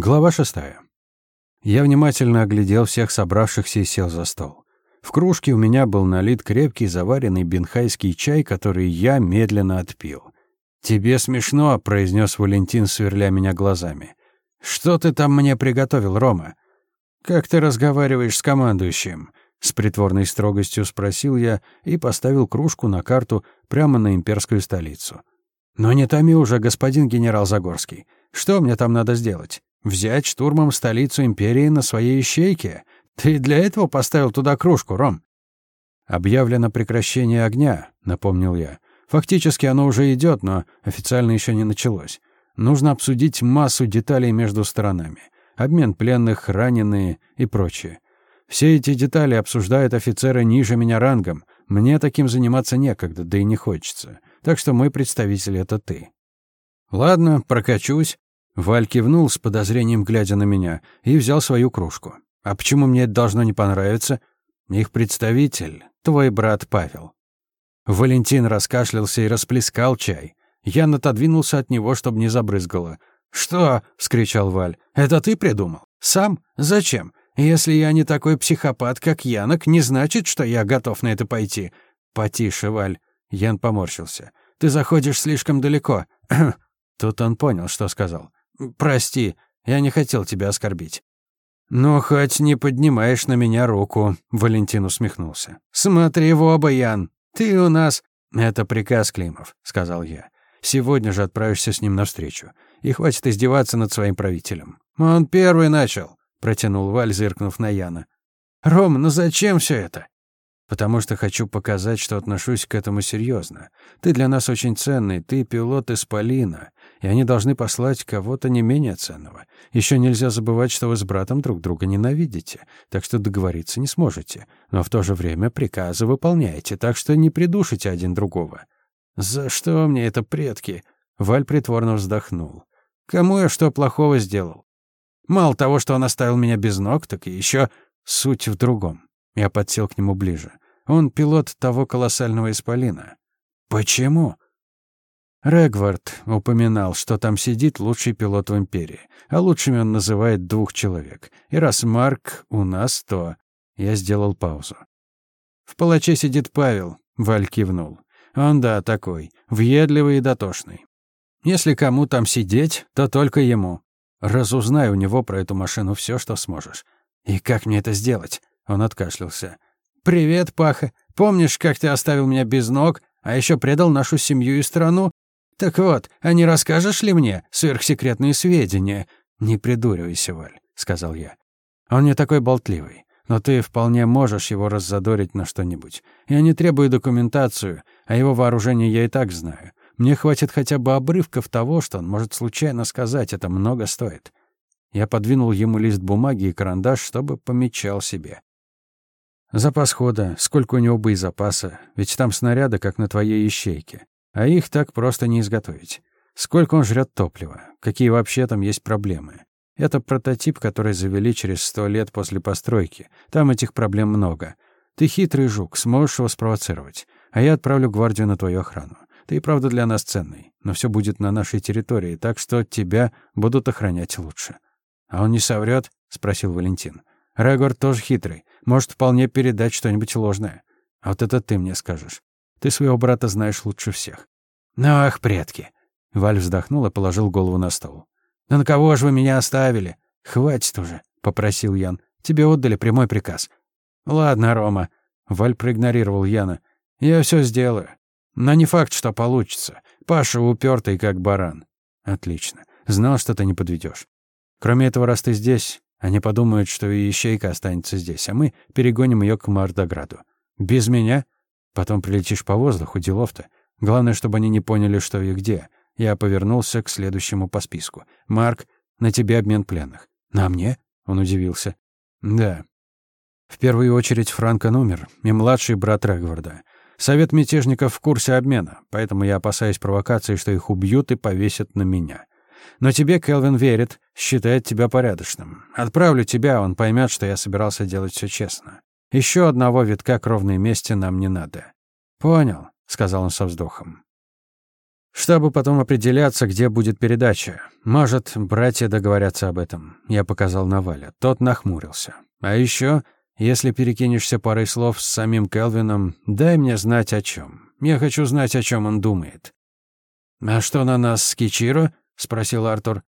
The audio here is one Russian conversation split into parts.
Глава шестая. Я внимательно оглядел всех собравшихся и сел за стол. В кружке у меня был налит крепкий заваренный бенхайский чай, который я медленно отпил. «Тебе смешно», — произнес Валентин, сверля меня глазами. «Что ты там мне приготовил, Рома?» «Как ты разговариваешь с командующим?» С притворной строгостью спросил я и поставил кружку на карту прямо на имперскую столицу. «Но не томи уже, господин генерал Загорский. Что мне там надо сделать? Взять штурмом столицу империи на своей ищейке? Ты для этого поставил туда кружку, Ром? Объявлено прекращение огня, напомнил я. Фактически оно уже идет, но официально еще не началось. Нужно обсудить массу деталей между сторонами. Обмен пленных, раненые и прочее. Все эти детали обсуждают офицеры ниже меня рангом. Мне таким заниматься некогда, да и не хочется. Так что мой представитель — это ты. Ладно, прокачусь. Валь кивнул с подозрением, глядя на меня, и взял свою кружку. «А почему мне это должно не понравиться?» «Их представитель, твой брат Павел». Валентин раскашлялся и расплескал чай. Я отодвинулся от него, чтобы не забрызгало. «Что?» — вскричал Валь. «Это ты придумал? Сам? Зачем? Если я не такой психопат, как Янок, не значит, что я готов на это пойти». «Потише, Валь». Ян поморщился. «Ты заходишь слишком далеко». Тут он понял, что сказал. «Прости, я не хотел тебя оскорбить». «Ну, хоть не поднимаешь на меня руку», — Валентин усмехнулся. «Смотри в оба, Ян, ты у нас...» «Это приказ, Климов», — сказал я. «Сегодня же отправишься с ним навстречу. И хватит издеваться над своим правителем». «Он первый начал», — протянул Валь, зыркнув на Яна. «Ром, ну зачем все это?» потому что хочу показать, что отношусь к этому серьезно. Ты для нас очень ценный, ты пилот из Полина, и они должны послать кого-то не менее ценного. Еще нельзя забывать, что вы с братом друг друга ненавидите, так что договориться не сможете, но в то же время приказы выполняете, так что не придушите один другого. За что мне это, предки? Валь притворно вздохнул. Кому я что плохого сделал? Мало того, что он оставил меня без ног, так и еще суть в другом. Я подсел к нему ближе. Он пилот того колоссального исполина. Почему? Регвард упоминал, что там сидит лучший пилот в Империи, а лучшими он называет двух человек. И раз Марк у нас, то... Я сделал паузу. В палаче сидит Павел, Валь кивнул. Он, да, такой, въедливый и дотошный. Если кому там сидеть, то только ему. Разузнай у него про эту машину все, что сможешь. И как мне это сделать? Он откашлялся. «Привет, Паха. Помнишь, как ты оставил меня без ног, а еще предал нашу семью и страну? Так вот, а не расскажешь ли мне сверхсекретные сведения?» «Не придуривайся, Валь», — сказал я. «Он не такой болтливый, но ты вполне можешь его раззадорить на что-нибудь. Я не требую документацию, а его вооружение я и так знаю. Мне хватит хотя бы обрывков того, что он может случайно сказать, это много стоит». Я подвинул ему лист бумаги и карандаш, чтобы помечал себе. Запас хода, сколько у него боезапаса, ведь там снаряды, как на твоей ищейке. А их так просто не изготовить. Сколько он жрет топлива, какие вообще там есть проблемы. Это прототип, который завели через сто лет после постройки. Там этих проблем много. Ты хитрый жук, сможешь его спровоцировать. А я отправлю гвардию на твою охрану. Ты и правда для нас ценный, но все будет на нашей территории, так что тебя будут охранять лучше. А он не соврет? спросил Валентин. Регор тоже хитрый. Может вполне передать что-нибудь ложное. А вот это ты мне скажешь. Ты своего брата знаешь лучше всех. Ну, ах, предки. Валь вздохнул и положил голову на стол. «Да на кого же вы меня оставили?» «Хватит уже», — попросил Ян. «Тебе отдали прямой приказ». «Ладно, Рома». Валь проигнорировал Яна. «Я все сделаю. Но не факт, что получится. Паша упертый, как баран». «Отлично. Знал, что ты не подведешь. Кроме этого, раз ты здесь, они подумают, что и ищейка останется здесь, а мы перегоним ее к Мардограду. Без меня? Потом прилетишь по воздуху, делов-то. Главное, чтобы они не поняли, что и где. Я повернулся к следующему по списку. «Марк, на тебе обмен пленных». «На мне?» — он удивился. «Да». В первую очередь Франко умер, и младший брат Регварда. Совет мятежников в курсе обмена, поэтому я опасаюсь провокации, что их убьют и повесят на меня. Но тебе Келвин верит, считает тебя порядочным. Отправлю тебя, он поймет, что я собирался делать все честно. Еще одного витка кровной мести нам не надо. Понял, сказал он со вздохом. чтобы потом определяться, где будет передача. Может, братья договорятся об этом. Я показал на Валя. Тот нахмурился. А еще, если перекинешься парой слов с самим Келвином, дай мне знать о чем. Я хочу знать, о чем он думает. «А что на нас с Кичиро?» — спросил Артур.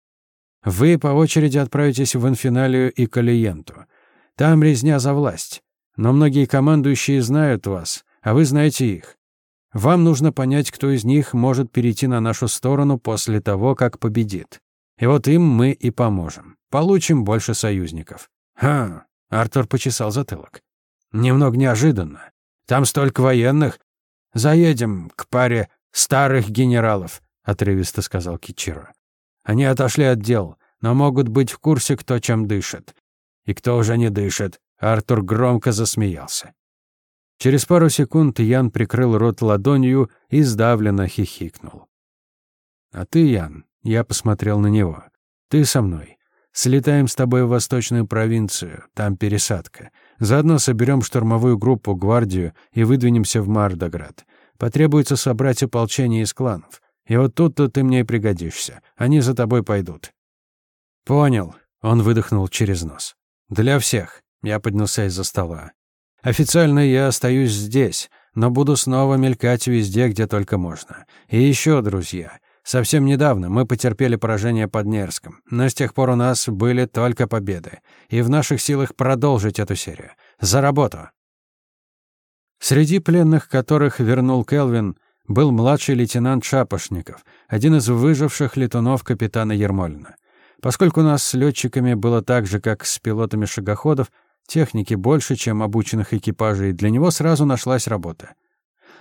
«Вы по очереди отправитесь в Инфиналию и Калиенту. Там резня за власть. Но многие командующие знают вас, а вы знаете их. Вам нужно понять, кто из них может перейти на нашу сторону после того, как победит. И вот им мы и поможем. Получим больше союзников». «Ха!» — Артур почесал затылок. «Немного неожиданно. Там столько военных. Заедем к паре старых генералов», — отрывисто сказал Кичиро. «Они отошли от дел, но могут быть в курсе, кто чем дышит. И кто уже не дышит». Артур громко засмеялся. Через пару секунд Ян прикрыл рот ладонью и сдавленно хихикнул. «А ты, Ян?» — я посмотрел на него. «Ты со мной. Слетаем с тобой в восточную провинцию, там пересадка. Заодно соберем штурмовую группу, гвардию и выдвинемся в Мардоград. Потребуется собрать ополчение из кланов. И вот тут-то ты мне и пригодишься. Они за тобой пойдут». «Понял», — он выдохнул через нос. «Для всех». Я поднялся из-за стола. «Официально я остаюсь здесь, но буду снова мелькать везде, где только можно. И еще, друзья, совсем недавно мы потерпели поражение под Нерском, но с тех пор у нас были только победы, и в наших силах продолжить эту серию. За работу!» Среди пленных, которых вернул Келвин, был младший лейтенант Шапошников, один из выживших летунов капитана Ермолина. Поскольку у нас с летчиками было так же, как с пилотами шагоходов, Техники больше, чем обученных экипажей, для него сразу нашлась работа.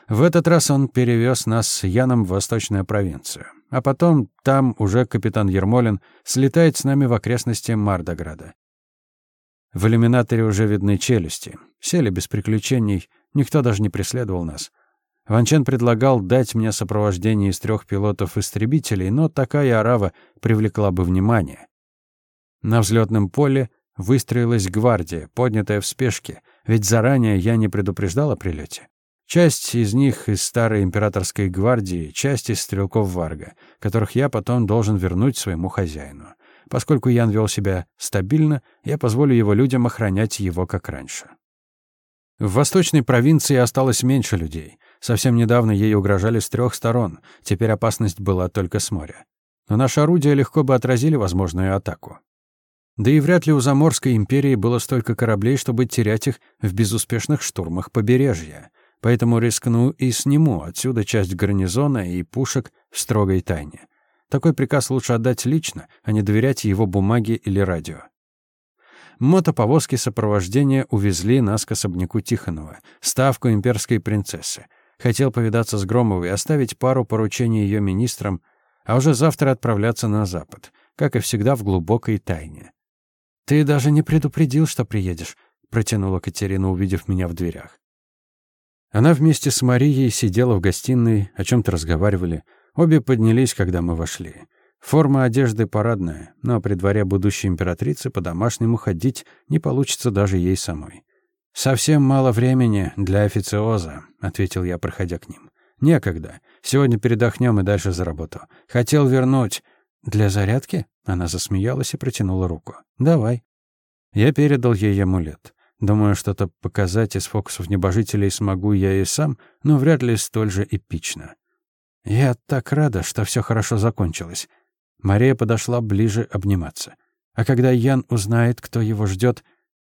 В этот раз он перевез нас с Яном в Восточную провинцию. А потом там уже капитан Ермолин слетает с нами в окрестности Мардограда. В иллюминаторе уже видны челюсти. Сели без приключений, никто даже не преследовал нас. Ванчен предлагал дать мне сопровождение из трех пилотов-истребителей, но такая арава привлекла бы внимание. На взлетном поле выстроилась гвардия, поднятая в спешке, ведь заранее я не предупреждал о прилете. Часть из них из старой императорской гвардии, часть из стрелков Варга, которых я потом должен вернуть своему хозяину. Поскольку Ян вел себя стабильно, я позволю его людям охранять его как раньше. В восточной провинции осталось меньше людей. Совсем недавно ей угрожали с трех сторон, теперь опасность была только с моря. Но наши орудия легко бы отразили возможную атаку. Да и вряд ли у Заморской империи было столько кораблей, чтобы терять их в безуспешных штурмах побережья. Поэтому рискну и сниму отсюда часть гарнизона и пушек в строгой тайне. Такой приказ лучше отдать лично, а не доверять его бумаге или радио. Мотоповозки сопровождения увезли нас к особняку Тихонова, ставку имперской принцессы. Хотел повидаться с Громовой, оставить пару поручений ее министрам, а уже завтра отправляться на запад, как и всегда в глубокой тайне. «Ты даже не предупредил, что приедешь», — протянула Катерина, увидев меня в дверях. Она вместе с Марией сидела в гостиной, о чем-то разговаривали. Обе поднялись, когда мы вошли. Форма одежды парадная, но при дворе будущей императрицы по-домашнему ходить не получится даже ей самой. «Совсем мало времени для официоза», — ответил я, проходя к ним. «Некогда. Сегодня передохнем и дальше за работу. Хотел вернуть. Для зарядки?» Она засмеялась и протянула руку. «Давай». Я передал ей амулет. Думаю, что-то показать из фокусов небожителей смогу я и сам, но вряд ли столь же эпично. Я так рада, что все хорошо закончилось. Мария подошла ближе обниматься. А когда Ян узнает, кто его ждет,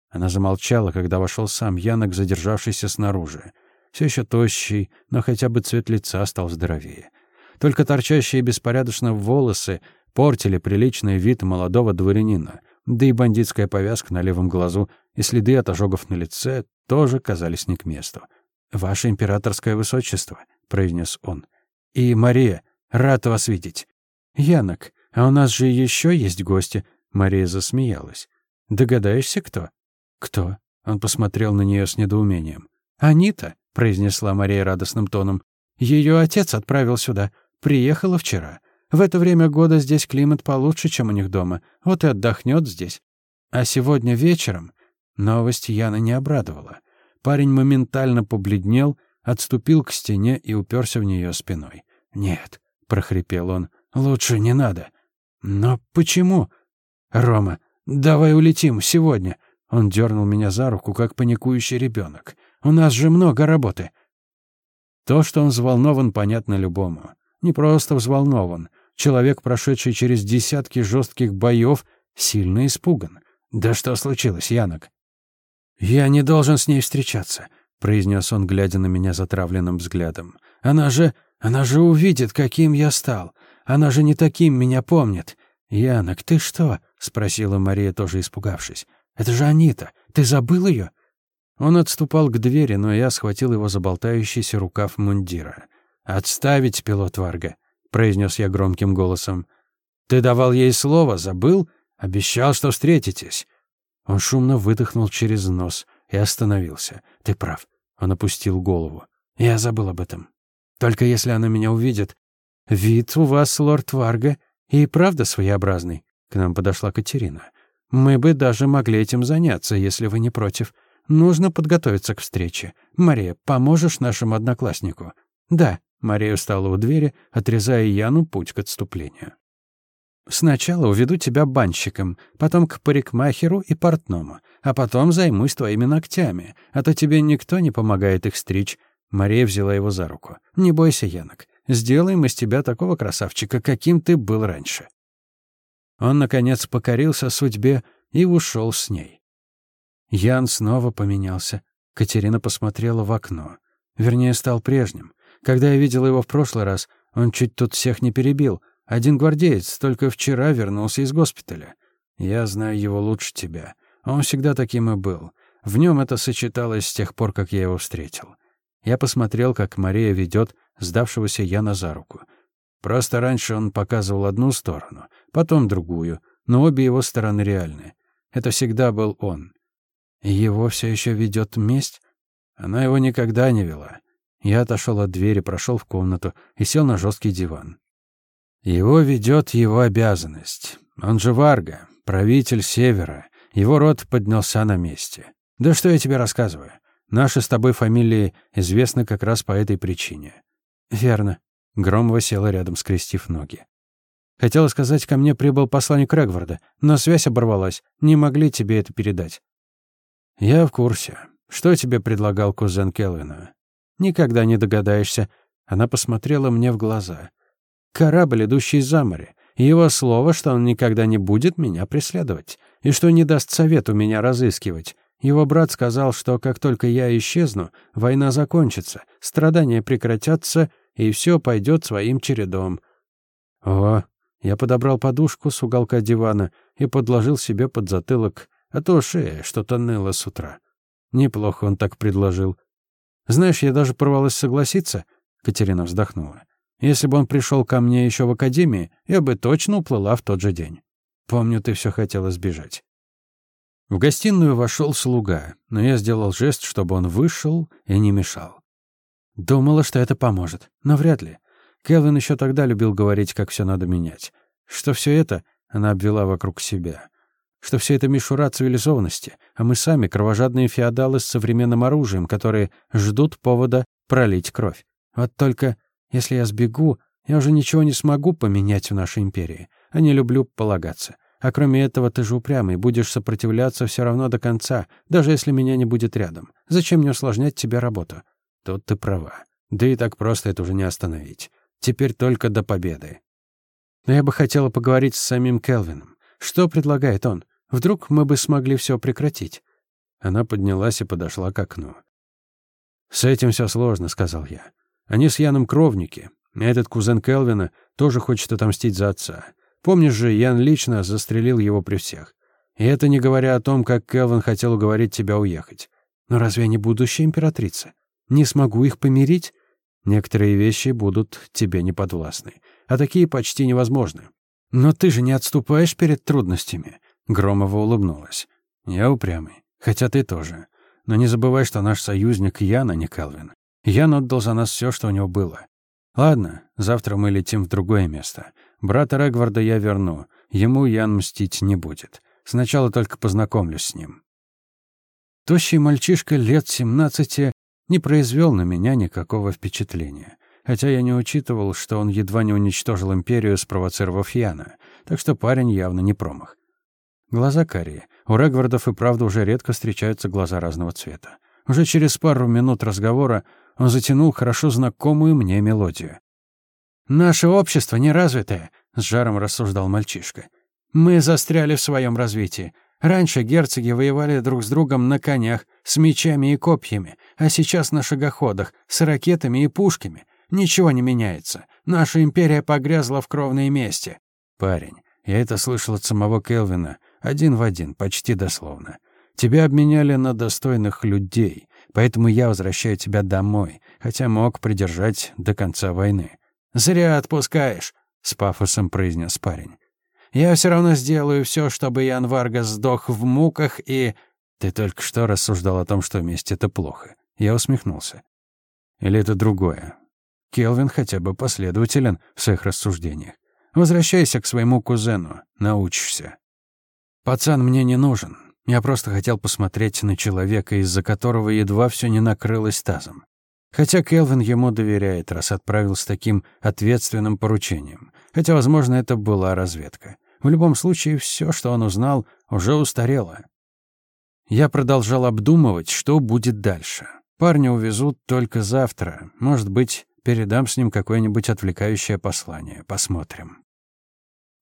она замолчала, когда вошел сам Янок, задержавшийся снаружи. Все еще тощий, но хотя бы цвет лица стал здоровее. Только торчащие беспорядочно волосы портили приличный вид молодого дворянина, да и бандитская повязка на левом глазу и следы от ожогов на лице тоже казались не к месту. «Ваше императорское высочество», — произнес он. «И Мария, рад вас видеть». «Янок, а у нас же еще есть гости», — Мария засмеялась. «Догадаешься, кто?» «Кто?» — он посмотрел на нее с недоумением. «Анита», — произнесла Мария радостным тоном. «Ее отец отправил сюда. Приехала вчера. В это время года здесь климат получше, чем у них дома. Вот и отдохнет здесь. А сегодня вечером новость Яна не обрадовала. Парень моментально побледнел, отступил к стене и уперся в нее спиной. Нет, прохрипел он. «Лучше не надо». «Но почему?» «Рома, давай улетим сегодня». Он дернул меня за руку, как паникующий ребенок. «У нас же много работы». То, что он взволнован, понятно любому. Не просто взволнован. Человек, прошедший через десятки жестких боев, сильно испуган. «Да что случилось, Янок?» «Я не должен с ней встречаться», — произнес он, глядя на меня затравленным взглядом. «Она же... она же увидит, каким я стал. Она же не таким меня помнит. Янок, ты что?» — спросила Мария, тоже испугавшись. «Это же Анита. Ты забыл ее?» Он отступал к двери, но я схватил его за болтающийся рукав мундира. «Отставить, пилот Варга», — произнес я громким голосом. «Ты давал ей слово, забыл? Обещал, что встретитесь». Он шумно выдохнул через нос и остановился. «Ты прав». Он опустил голову. «Я забыл об этом. Только если она меня увидит...» «Вид у вас, лорд Варга, и правда своеобразный». К нам подошла Катерина. «Мы бы даже могли этим заняться, если вы не против. Нужно подготовиться к встрече. Мария, поможешь нашему однокласснику?» «Да», — Мария встала у двери, отрезая Яну путь к отступлению. Сначала уведу тебя банщиком, потом к парикмахеру и портному, а потом займусь твоими ногтями, а то тебе никто не помогает их стричь». Мария взяла его за руку. «Не бойся, Янок. Сделаем из тебя такого красавчика, каким ты был раньше». Он, наконец, покорился судьбе и ушел с ней. Ян снова поменялся. Катерина посмотрела в окно. Вернее, стал прежним. Когда я видела его в прошлый раз, он чуть тут всех не перебил — один гвардеец только вчера вернулся из госпиталя. Я знаю его лучше тебя. Он всегда таким и был. В нем это сочеталось с тех пор, как я его встретил. Я посмотрел, как Мария ведет сдавшегося Яна за руку. Просто раньше он показывал одну сторону, потом другую, но обе его стороны реальны. Это всегда был он. Его все еще ведет месть? Она его никогда не вела. Я отошел от двери, прошел в комнату и сел на жесткий диван. Его ведет его обязанность. Он же Варга, правитель Севера. Его род поднялся на месте. Да что я тебе рассказываю? Наши с тобой фамилии известны как раз по этой причине. Верно. Громова села рядом, скрестив ноги. Хотела сказать, ко мне прибыл посланник Регварда, но связь оборвалась. Не могли тебе это передать. Я в курсе. Что тебе предлагал кузен Келвина? Никогда не догадаешься. Она посмотрела мне в глаза. Корабль, идущий за море. Его слово, что он никогда не будет меня преследовать. И что не даст совету меня разыскивать. Его брат сказал, что как только я исчезну, война закончится, страдания прекратятся, и все пойдет своим чередом. О, я подобрал подушку с уголка дивана и подложил себе под затылок, а то шея что-то ныла с утра. Неплохо он так предложил. Знаешь, я даже порвалась согласиться, Катерина вздохнула. Если бы он пришел ко мне еще в академии, я бы точно уплыла в тот же день. Помню, ты все хотела сбежать. В гостиную вошел слуга, но я сделал жест, чтобы он вышел и не мешал. Думала, что это поможет, но вряд ли. Келвин еще тогда любил говорить, как все надо менять. Что все это, она обвела вокруг себя, что все это мишура цивилизованности, а мы сами кровожадные феодалы с современным оружием, которые ждут повода пролить кровь. Вот только если я сбегу, я уже ничего не смогу поменять в нашей империи, а не люблю полагаться. А кроме этого, ты же упрямый, будешь сопротивляться все равно до конца, даже если меня не будет рядом. Зачем мне усложнять тебе работу? Тут ты права. Да и так просто это уже не остановить. Теперь только до победы. Но я бы хотела поговорить с самим Келвином. Что предлагает он? Вдруг мы бы смогли все прекратить? Она поднялась и подошла к окну. «С этим все сложно», — сказал я. Они с Яном кровники. Этот кузен Келвина тоже хочет отомстить за отца. Помнишь же, Ян лично застрелил его при всех. И это не говоря о том, как Келвин хотел уговорить тебя уехать. Но разве я не будущая императрица? Не смогу их помирить? Некоторые вещи будут тебе неподвластны, а такие почти невозможны. Но ты же не отступаешь перед трудностями. Громова улыбнулась. Я упрямый, хотя ты тоже. Но не забывай, что наш союзник Ян, а не Келвин. Ян отдал за нас все, что у него было. Ладно, завтра мы летим в другое место. Брата Регварда я верну. Ему Ян мстить не будет. Сначала только познакомлюсь с ним. Тощий мальчишка лет семнадцати не произвел на меня никакого впечатления. хотя я не учитывал, что он едва не уничтожил империю, спровоцировав Яна, так что парень явно не промах. Глаза карие. У Регвардов и правда уже редко встречаются глаза разного цвета. Уже через пару минут разговора он затянул хорошо знакомую мне мелодию. «Наше общество неразвитое», — с жаром рассуждал мальчишка. «Мы застряли в своем развитии. Раньше герцоги воевали друг с другом на конях, с мечами и копьями, а сейчас на шагоходах, с ракетами и пушками. Ничего не меняется. Наша империя погрязла в кровной мести. Парень, я это слышал от самого Келвина, один в один, почти дословно. Тебя обменяли на достойных людей, поэтому я возвращаю тебя домой, хотя мог придержать до конца войны. Зря отпускаешь, с пафосом произнес парень. Я все равно сделаю все, чтобы Ян Варгас сдох в муках и... Ты только что рассуждал о том, что месть — это плохо. Я усмехнулся. Или это другое? Келвин хотя бы последователен в своих рассуждениях. Возвращайся к своему кузену, научишься. Пацан мне не нужен. Я просто хотел посмотреть на человека, из-за которого едва все не накрылось тазом. Хотя Келвин ему доверяет, раз отправил с таким ответственным поручением. Хотя, возможно, это была разведка. В любом случае, все, что он узнал, уже устарело. Я продолжал обдумывать, что будет дальше. Парня увезут только завтра. Может быть, передам с ним какое-нибудь отвлекающее послание. Посмотрим.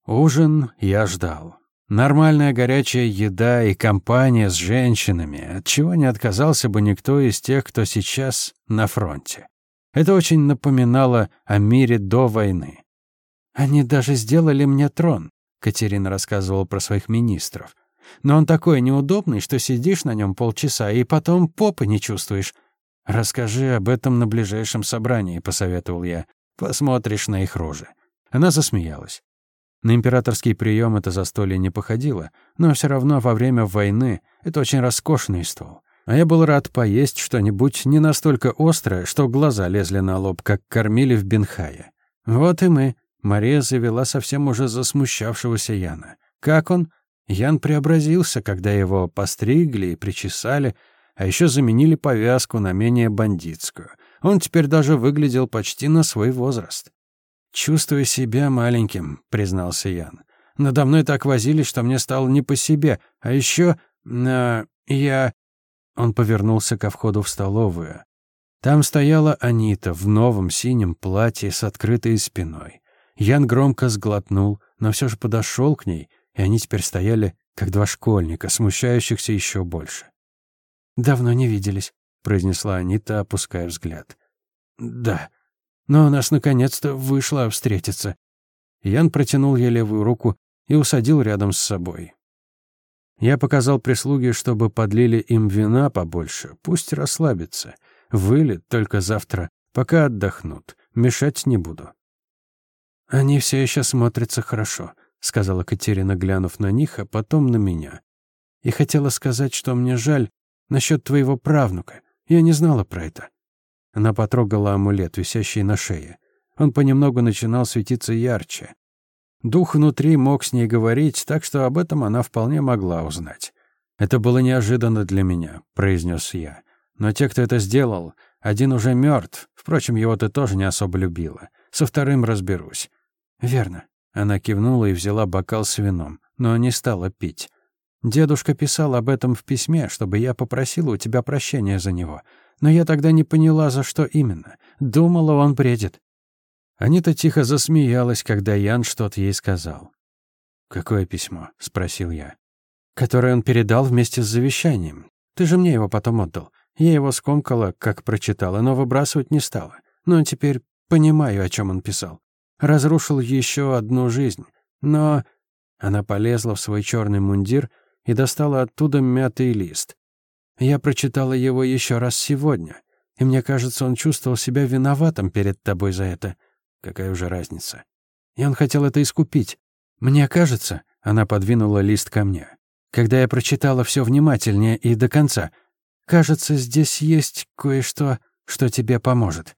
Ужин я ждал. Нормальная горячая еда и компания с женщинами, от чего не отказался бы никто из тех, кто сейчас на фронте. Это очень напоминало о мире до войны. Они даже сделали мне трон, Катерина рассказывала про своих министров. Но он такой неудобный, что сидишь на нем полчаса и потом попы не чувствуешь. Расскажи об этом на ближайшем собрании, посоветовал я. Посмотришь на их рожи. Она засмеялась. На императорский прием это застолье не походило, но все равно во время войны это очень роскошный стол. А я был рад поесть что-нибудь не настолько острое, что глаза лезли на лоб, как кормили в Бенхае. Вот и мы. Мария завела совсем уже засмущавшегося Яна. Как он? Ян преобразился, когда его постригли и причесали, а еще заменили повязку на менее бандитскую. Он теперь даже выглядел почти на свой возраст. «Чувствую себя маленьким», — признался Ян. «Надо мной так возились, что мне стало не по себе. А еще... Э, я...» Он повернулся ко входу в столовую. Там стояла Анита в новом синем платье с открытой спиной. Ян громко сглотнул, но все же подошел к ней, и они теперь стояли, как два школьника, смущающихся еще больше. «Давно не виделись», — произнесла Анита, опуская взгляд. «Да», но у нас наконец-то вышло встретиться. Ян протянул ей левую руку и усадил рядом с собой. Я показал прислуге, чтобы подлили им вина побольше, пусть расслабятся. Вылет только завтра, пока отдохнут. Мешать не буду. Они все еще смотрятся хорошо, сказала Катерина, глянув на них, а потом на меня. И хотела сказать, что мне жаль насчет твоего правнука. Я не знала про это. Она потрогала амулет, висящий на шее. Он понемногу начинал светиться ярче. Дух внутри мог с ней говорить, так что об этом она вполне могла узнать. «Это было неожиданно для меня», — произнес я. «Но те, кто это сделал, один уже мертв. Впрочем, его ты тоже не особо любила. Со вторым разберусь». «Верно». Она кивнула и взяла бокал с вином, но не стала пить. «Дедушка писал об этом в письме, чтобы я попросила у тебя прощения за него. Но я тогда не поняла, за что именно. Думала, он бредит. Анита тихо засмеялась, когда Ян что-то ей сказал. «Какое письмо?» — спросил я. «Которое он передал вместе с завещанием. Ты же мне его потом отдал. Я его скомкала, как прочитала, но выбрасывать не стала. Но теперь понимаю, о чем он писал. Разрушил еще одну жизнь. Но...» Она полезла в свой черный мундир и достала оттуда мятый лист. Я прочитала его еще раз сегодня, и мне кажется, он чувствовал себя виноватым перед тобой за это. Какая уже разница? И он хотел это искупить. Мне кажется, она подвинула лист ко мне. Когда я прочитала все внимательнее и до конца, кажется, здесь есть кое-что, что тебе поможет.